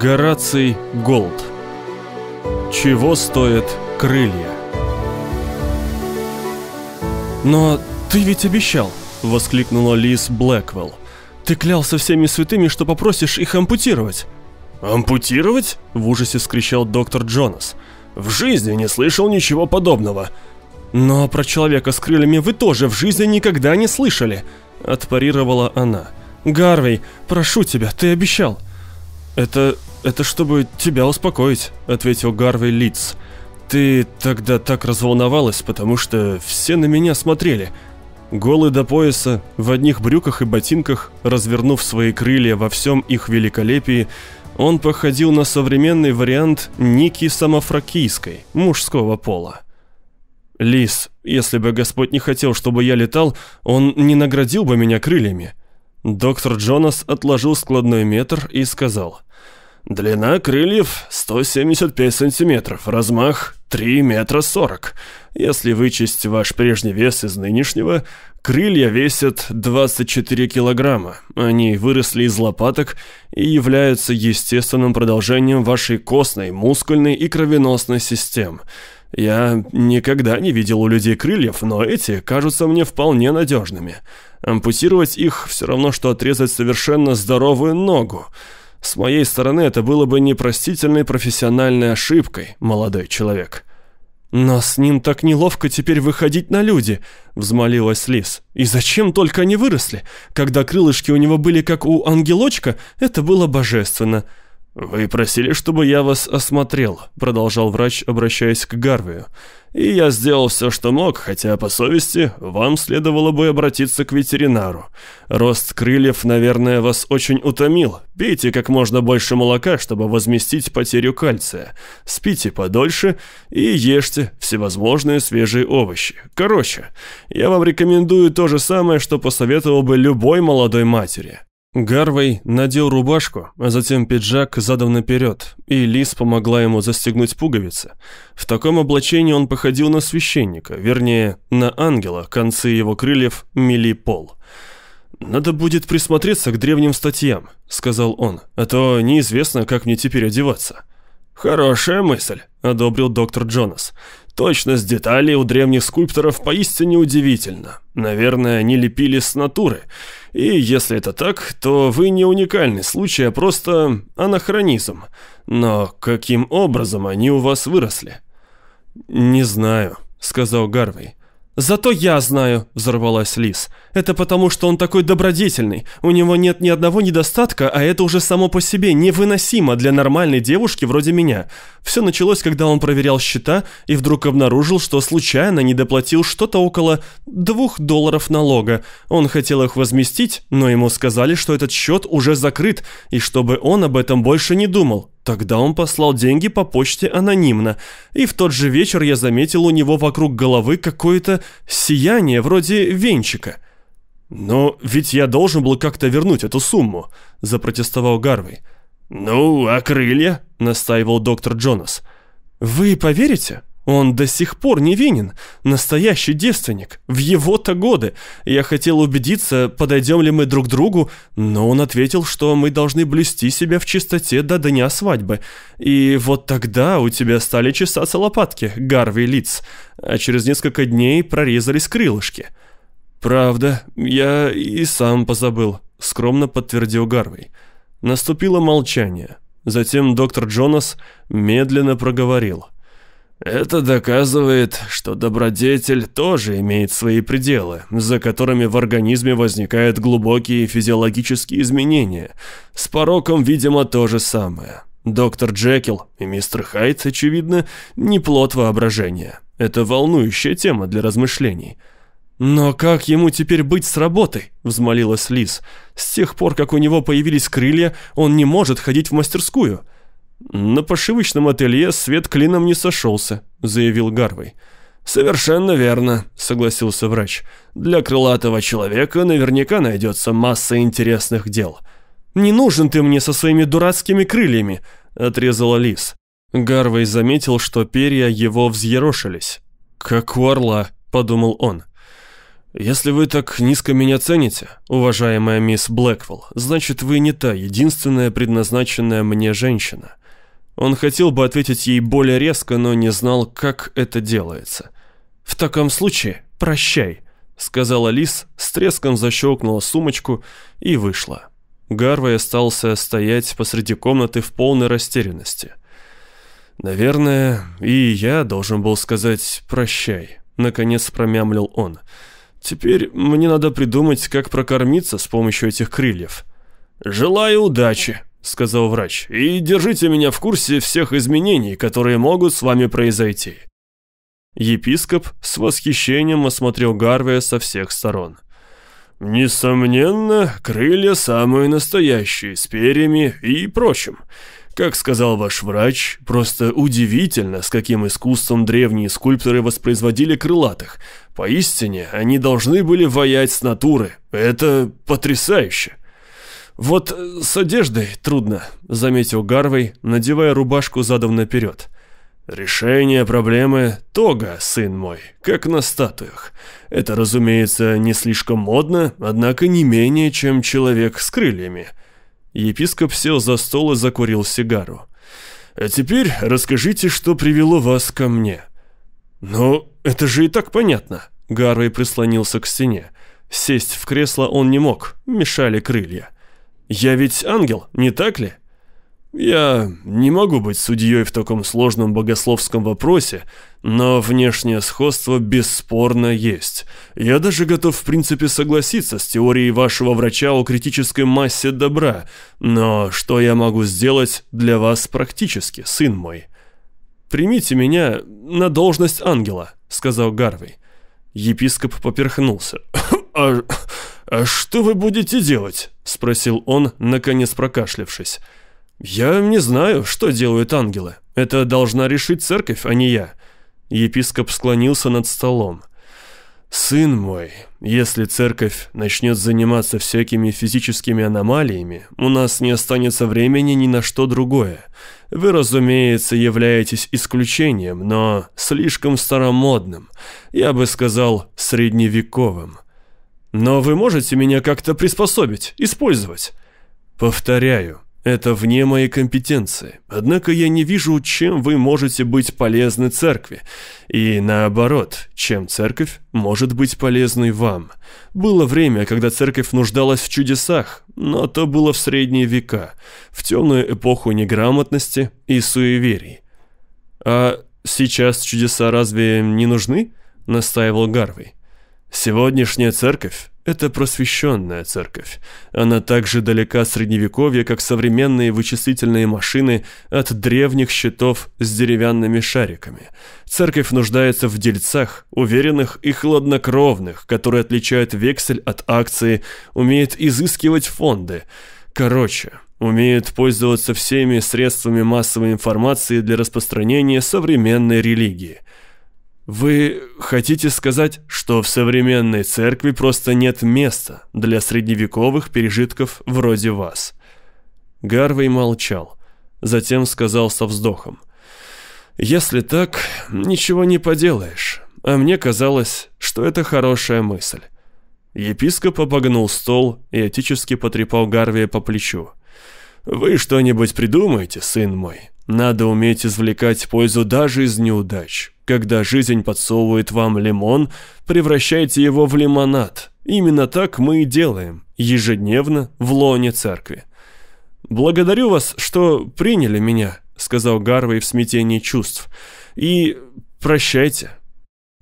Гораций Голд. Чего стоят крылья? «Но ты ведь обещал!» — воскликнула Лиз Блэквелл. «Ты клялся всеми святыми, что попросишь их ампутировать!» «Ампутировать?» — в ужасе скричал доктор Джонас. «В жизни не слышал ничего подобного!» «Но про человека с крыльями вы тоже в жизни никогда не слышали!» — отпарировала она. «Гарвей, прошу тебя, ты обещал!» «Это... это чтобы тебя успокоить», — ответил Гарвей Литц. «Ты тогда так разволновалась, потому что все на меня смотрели. Голый до пояса, в одних брюках и ботинках, развернув свои крылья во всем их великолепии, он походил на современный вариант Ники Самофракийской, мужского пола. Лис, если бы Господь не хотел, чтобы я летал, он не наградил бы меня крыльями. Доктор Джонас отложил складной метр и сказал, «Длина крыльев 175 сантиметров, размах 3 метра 40. Если вычесть ваш прежний вес из нынешнего, крылья весят 24 килограмма. Они выросли из лопаток и являются естественным продолжением вашей костной, мускульной и кровеносной систем». Я никогда не видел у людей крыльев, но эти кажутся мне вполне надежными. Ампутировать их все равно, что отрезать совершенно здоровую ногу. С моей стороны это было бы непростительной профессиональной ошибкой, молодой человек. «Но с ним так неловко теперь выходить на люди», — взмолилась Лис. «И зачем только они выросли? Когда крылышки у него были как у ангелочка, это было божественно». «Вы просили, чтобы я вас осмотрел», — продолжал врач, обращаясь к Гарвию. «И я сделал все, что мог, хотя, по совести, вам следовало бы обратиться к ветеринару. Рост крыльев, наверное, вас очень утомил. Пейте как можно больше молока, чтобы возместить потерю кальция. Спите подольше и ешьте всевозможные свежие овощи. Короче, я вам рекомендую то же самое, что посоветовал бы любой молодой матери». Гарвей надел рубашку, а затем пиджак задом наперед, и Лис помогла ему застегнуть пуговицы. В таком облачении он походил на священника, вернее, на ангела, концы его крыльев мели пол. «Надо будет присмотреться к древним статьям», — сказал он, — «а то неизвестно, как мне теперь одеваться». «Хорошая мысль», — одобрил доктор Джонас. «Точность деталей у древних скульпторов поистине удивительна. Наверное, они лепили с натуры». И если это так, то вы не уникальный случай, а просто анахронизм. Но каким образом они у вас выросли? Не знаю, сказал Гарвей. «Зато я знаю», — взорвалась Лис. «Это потому, что он такой добродетельный. У него нет ни одного недостатка, а это уже само по себе невыносимо для нормальной девушки вроде меня. Все началось, когда он проверял счета и вдруг обнаружил, что случайно недоплатил что-то около двух долларов налога. Он хотел их возместить, но ему сказали, что этот счет уже закрыт, и чтобы он об этом больше не думал. Тогда он послал деньги по почте анонимно, и в тот же вечер я заметил у него вокруг головы какое-то сияние вроде венчика. «Но ведь я должен был как-то вернуть эту сумму», – запротестовал Гарвей. «Ну, а крылья?» – настаивал доктор Джонас. «Вы поверите?» Он до сих пор невинен, настоящий девственник, в его-то годы. Я хотел убедиться, подойдем ли мы друг другу, но он ответил, что мы должны блюсти себя в чистоте до дня свадьбы. И вот тогда у тебя стали чесаться лопатки, Гарви Лиц, а через несколько дней прорезались крылышки. «Правда, я и сам позабыл», — скромно подтвердил Гарвей. Наступило молчание. Затем доктор Джонас медленно проговорил — это доказывает, что добродетель тоже имеет свои пределы, за которыми в организме возникают глубокие физиологические изменения. С пороком, видимо, то же самое. Доктор Джекил и мистер Хайт, очевидно, не плод воображения. Это волнующая тема для размышлений. «Но как ему теперь быть с работой?» – взмолилась Лиз. «С тех пор, как у него появились крылья, он не может ходить в мастерскую». «На пошивочном ателье свет клином не сошелся», — заявил Гарвей. «Совершенно верно», — согласился врач. «Для крылатого человека наверняка найдется масса интересных дел». «Не нужен ты мне со своими дурацкими крыльями», — отрезала Лис. Гарвей заметил, что перья его взъерошились. «Как у орла», — подумал он. Если вы так низко меня цените, уважаемая мисс Блэквелл, значит вы не та единственная предназначенная мне женщина. Он хотел бы ответить ей более резко, но не знал, как это делается. В таком случае, прощай, сказала Лис, с треском защелкнула сумочку и вышла. Гарвей остался стоять посреди комнаты в полной растерянности. «Наверное, и я должен был сказать «прощай», — наконец промямлил он. Теперь мне надо придумать, как прокормиться с помощью этих крыльев. «Желаю удачи», — сказал врач, — «и держите меня в курсе всех изменений, которые могут с вами произойти». Епископ с восхищением осмотрел Гарвия со всех сторон. «Несомненно, крылья самые настоящие, с перьями и прочим. Как сказал ваш врач, просто удивительно, с каким искусством древние скульпторы воспроизводили крылатых. Поистине, они должны были воять с натуры. Это потрясающе. «Вот с одеждой трудно», — заметил Гарвей, надевая рубашку задом наперед. «Решение проблемы — тога, сын мой, как на статуях. Это, разумеется, не слишком модно, однако не менее, чем человек с крыльями». Епископ сел за стол и закурил сигару. «А теперь расскажите, что привело вас ко мне». «Ну, это же и так понятно». Гарвей прислонился к стене. Сесть в кресло он не мог, мешали крылья. «Я ведь ангел, не так ли?» Я не могу быть судьей в таком сложном богословском вопросе, но внешнее сходство бесспорно есть. Я даже готов в принципе согласиться с теорией вашего врача о критической массе добра, но что я могу сделать для вас практически, сын мой? «Примите меня на должность ангела», — сказал Гарвей. Епископ поперхнулся. «А, а что вы будете делать?» — спросил он, наконец прокашлявшись. «Я не знаю, что делают ангелы. Это должна решить церковь, а не я». Епископ склонился над столом. «Сын мой, если церковь начнет заниматься всякими физическими аномалиями, у нас не останется времени ни на что другое. Вы, разумеется, являетесь исключением, но слишком старомодным, я бы сказал, средневековым. Но вы можете меня как-то приспособить, использовать?» «Повторяю, это вне моей компетенции. Однако я не вижу, чем вы можете быть полезны церкви. И наоборот, чем церковь может быть полезной вам. Было время, когда церковь нуждалась в чудесах, но то было в средние века, в темную эпоху неграмотности и суеверий. А сейчас чудеса разве не нужны? Настаивал Гарвей. Сегодняшняя церковь это просвещенная церковь. Она так же далека средневековья, как современные вычислительные машины от древних щитов с деревянными шариками. Церковь нуждается в дельцах, уверенных и хладнокровных, которые отличают вексель от акции, умеют изыскивать фонды. Короче, умеют пользоваться всеми средствами массовой информации для распространения современной религии – вы хотите сказать, что в современной церкви просто нет места для средневековых пережитков вроде вас? Гарвей молчал, затем сказал со вздохом. Если так, ничего не поделаешь, а мне казалось, что это хорошая мысль. Епископ обогнул стол и этически потрепал Гарвия по плечу. «Вы что-нибудь придумаете, сын мой? Надо уметь извлекать пользу даже из неудач. Когда жизнь подсовывает вам лимон, превращайте его в лимонад. Именно так мы и делаем, ежедневно в лоне церкви. «Благодарю вас, что приняли меня», — сказал Гарвей в смятении чувств. «И прощайте».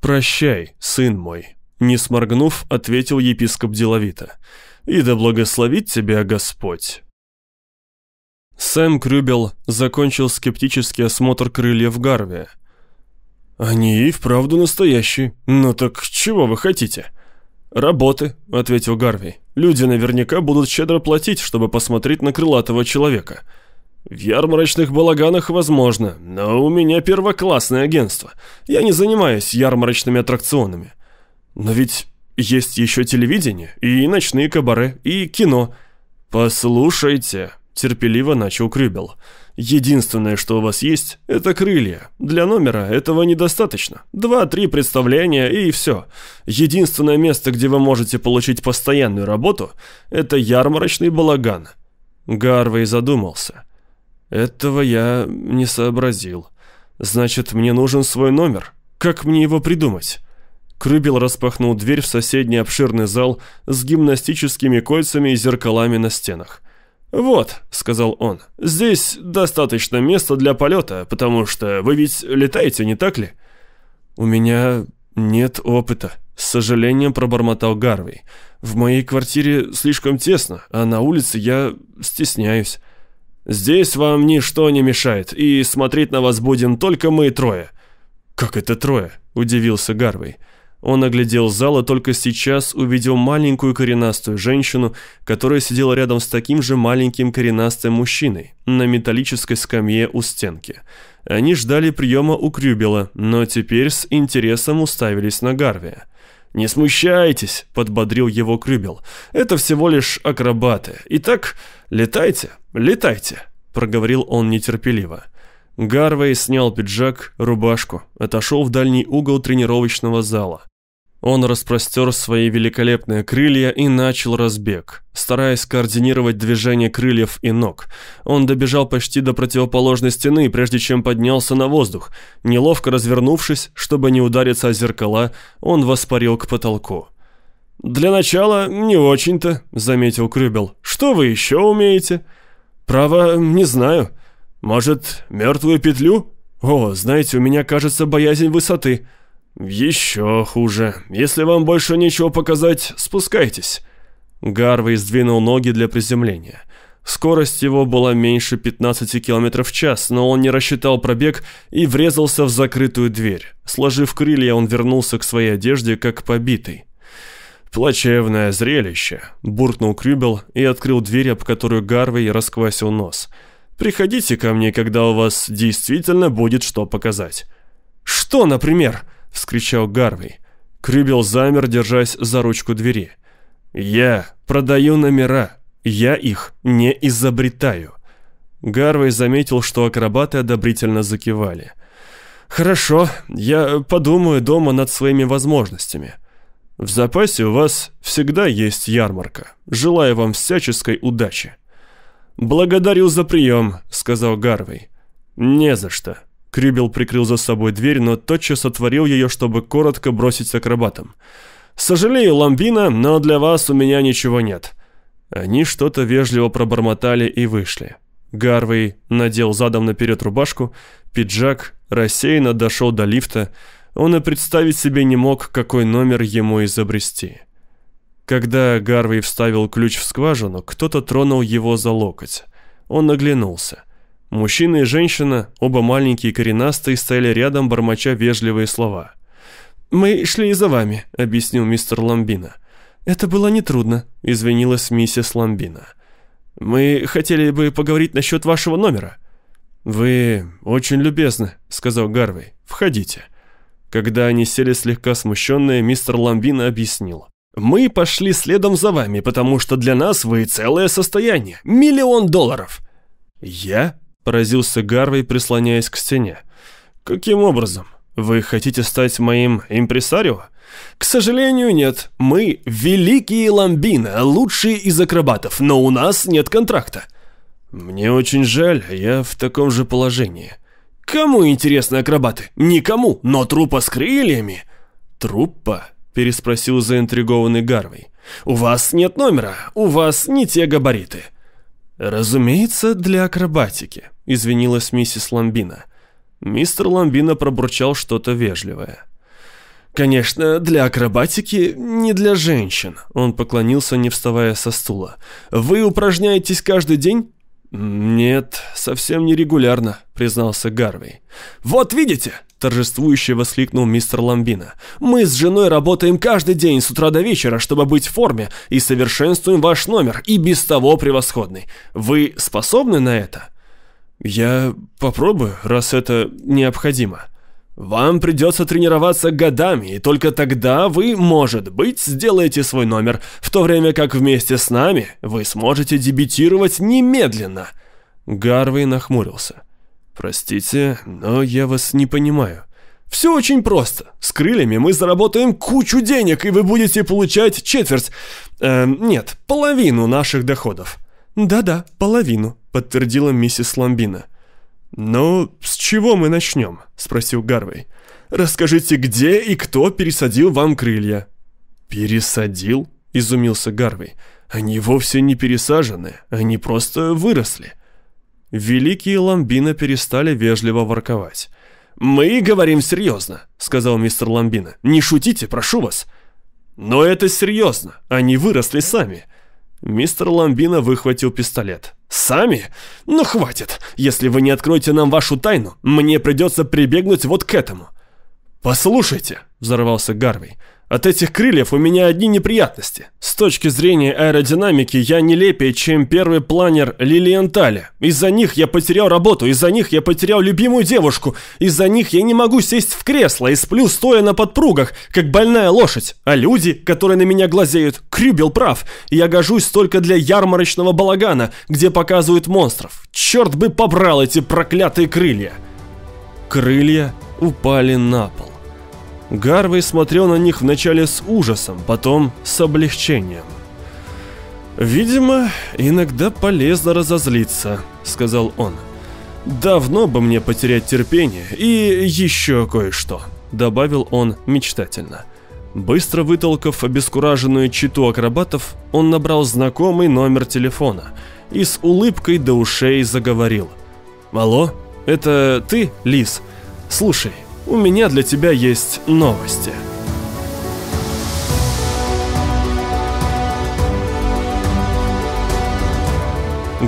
«Прощай, сын мой», — не сморгнув, ответил епископ деловито. «И да благословит тебя Господь». Сэм Крюбел закончил скептический осмотр крыльев Гарвия. «Они и вправду настоящие. Ну так чего вы хотите?» «Работы», — ответил Гарви. «Люди наверняка будут щедро платить, чтобы посмотреть на крылатого человека». «В ярмарочных балаганах возможно, но у меня первоклассное агентство. Я не занимаюсь ярмарочными аттракционами». «Но ведь есть еще телевидение, и ночные кабаре, и кино». «Послушайте», — терпеливо начал Крюбел. Единственное, что у вас есть, это крылья. Для номера этого недостаточно. Два-три представления и все. Единственное место, где вы можете получить постоянную работу, это ярмарочный балаган». Гарвей задумался. «Этого я не сообразил. Значит, мне нужен свой номер. Как мне его придумать?» Крыбел распахнул дверь в соседний обширный зал с гимнастическими кольцами и зеркалами на стенах. «Вот», — сказал он, — «здесь достаточно места для полета, потому что вы ведь летаете, не так ли?» «У меня нет опыта», — с сожалением пробормотал Гарвей. «В моей квартире слишком тесно, а на улице я стесняюсь». «Здесь вам ничто не мешает, и смотреть на вас будем только мы трое». «Как это трое?» — удивился Гарвей. Он оглядел зал и только сейчас увидел маленькую коренастую женщину, которая сидела рядом с таким же маленьким коренастым мужчиной на металлической скамье у стенки. Они ждали приема у Крюбела, но теперь с интересом уставились на Гарвия. «Не смущайтесь», — подбодрил его Крюбел. «Это всего лишь акробаты. Итак, летайте, летайте», — проговорил он нетерпеливо. Гарвей снял пиджак, рубашку, отошел в дальний угол тренировочного зала. Он распростер свои великолепные крылья и начал разбег. Стараясь координировать движение крыльев и ног, он добежал почти до противоположной стены, прежде чем поднялся на воздух. Неловко развернувшись, чтобы не удариться о зеркала, он воспарил к потолку. «Для начала не очень-то», — заметил Крюбел. «Что вы еще умеете?» «Право, не знаю. Может, мертвую петлю? О, знаете, у меня, кажется, боязнь высоты». «Еще хуже. Если вам больше нечего показать, спускайтесь». Гарвей сдвинул ноги для приземления. Скорость его была меньше 15 км в час, но он не рассчитал пробег и врезался в закрытую дверь. Сложив крылья, он вернулся к своей одежде, как побитый. «Плачевное зрелище», — буркнул Крюбел и открыл дверь, об которую Гарвей расквасил нос. «Приходите ко мне, когда у вас действительно будет что показать». «Что, например?» — вскричал Гарвей. Крюбел замер, держась за ручку двери. «Я продаю номера. Я их не изобретаю». Гарвей заметил, что акробаты одобрительно закивали. «Хорошо, я подумаю дома над своими возможностями. В запасе у вас всегда есть ярмарка. Желаю вам всяческой удачи». «Благодарю за прием», — сказал Гарвей. «Не за что», Крюбел прикрыл за собой дверь, но тотчас отворил ее, чтобы коротко бросить акробатам. «Сожалею, Ламбина, но для вас у меня ничего нет». Они что-то вежливо пробормотали и вышли. Гарвей надел задом наперед рубашку, пиджак, рассеянно дошел до лифта. Он и представить себе не мог, какой номер ему изобрести. Когда Гарвей вставил ключ в скважину, кто-то тронул его за локоть. Он оглянулся. Мужчина и женщина, оба маленькие и коренастые, стояли рядом, бормоча вежливые слова. «Мы шли за вами», — объяснил мистер Ламбина. «Это было нетрудно», — извинилась миссис Ламбина. «Мы хотели бы поговорить насчет вашего номера». «Вы очень любезны», — сказал Гарвей. «Входите». Когда они сели слегка смущенные, мистер Ламбина объяснил. «Мы пошли следом за вами, потому что для нас вы целое состояние. Миллион долларов». «Я?» Поразился Гарвей, прислоняясь к стене. «Каким образом? Вы хотите стать моим импресарио?» «К сожалению, нет. Мы великие ламбины, лучшие из акробатов, но у нас нет контракта». «Мне очень жаль, я в таком же положении». «Кому интересны акробаты? Никому, но трупа с крыльями». «Труппа?» – переспросил заинтригованный Гарвей. «У вас нет номера, у вас не те габариты». «Разумеется, для акробатики», — извинилась миссис Ламбина. Мистер Ламбина пробурчал что-то вежливое. «Конечно, для акробатики, не для женщин», — он поклонился, не вставая со стула. «Вы упражняетесь каждый день?» «Нет, совсем не регулярно», — признался Гарвей. «Вот видите!» — торжествующе воскликнул мистер Ламбина. «Мы с женой работаем каждый день с утра до вечера, чтобы быть в форме, и совершенствуем ваш номер, и без того превосходный. Вы способны на это?» «Я попробую, раз это необходимо», вам придется тренироваться годами, и только тогда вы, может быть, сделаете свой номер, в то время как вместе с нами вы сможете дебютировать немедленно. Гарвей нахмурился. «Простите, но я вас не понимаю». «Все очень просто. С крыльями мы заработаем кучу денег, и вы будете получать четверть... Э, нет, половину наших доходов». «Да-да, половину», — подтвердила миссис Ламбина. «Ну, с чего мы начнем?» — спросил Гарвей. «Расскажите, где и кто пересадил вам крылья?» «Пересадил?» — изумился Гарвей. «Они вовсе не пересажены, они просто выросли». Великие Ламбина перестали вежливо ворковать. «Мы говорим серьезно», — сказал мистер Ламбина. «Не шутите, прошу вас». «Но это серьезно, они выросли сами». Мистер Ламбина выхватил пистолет. «Сами? Ну хватит. Если вы не откроете нам вашу тайну, мне придется прибегнуть вот к этому». «Послушайте», — взорвался Гарвей, от этих крыльев у меня одни неприятности. С точки зрения аэродинамики я нелепее, чем первый планер Лилиенталя. Из-за них я потерял работу, из-за них я потерял любимую девушку, из-за них я не могу сесть в кресло и сплю стоя на подпругах, как больная лошадь. А люди, которые на меня глазеют, Крюбел прав. Я гожусь только для ярмарочного балагана, где показывают монстров. Черт бы побрал эти проклятые крылья. Крылья упали на пол. Гарвей смотрел на них вначале с ужасом, потом с облегчением. «Видимо, иногда полезно разозлиться», — сказал он. «Давно бы мне потерять терпение и еще кое-что», — добавил он мечтательно. Быстро вытолкав обескураженную читу акробатов, он набрал знакомый номер телефона и с улыбкой до ушей заговорил. «Алло, это ты, Лис? Слушай, у меня для тебя есть новости.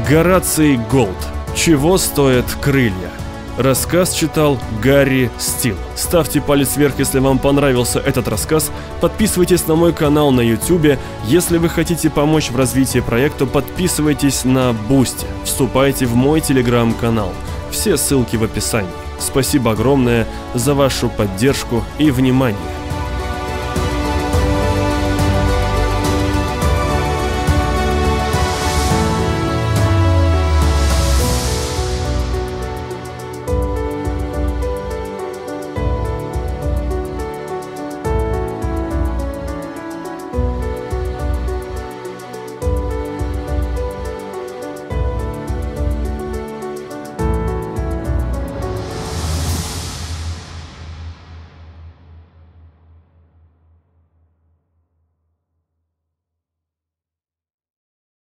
Гораций Голд. Чего стоят крылья? Рассказ читал Гарри Стил. Ставьте палец вверх, если вам понравился этот рассказ. Подписывайтесь на мой канал на YouTube. Если вы хотите помочь в развитии проекта, подписывайтесь на Boosty. Вступайте в мой телеграм-канал. Все ссылки в описании. Спасибо огромное за вашу поддержку и внимание.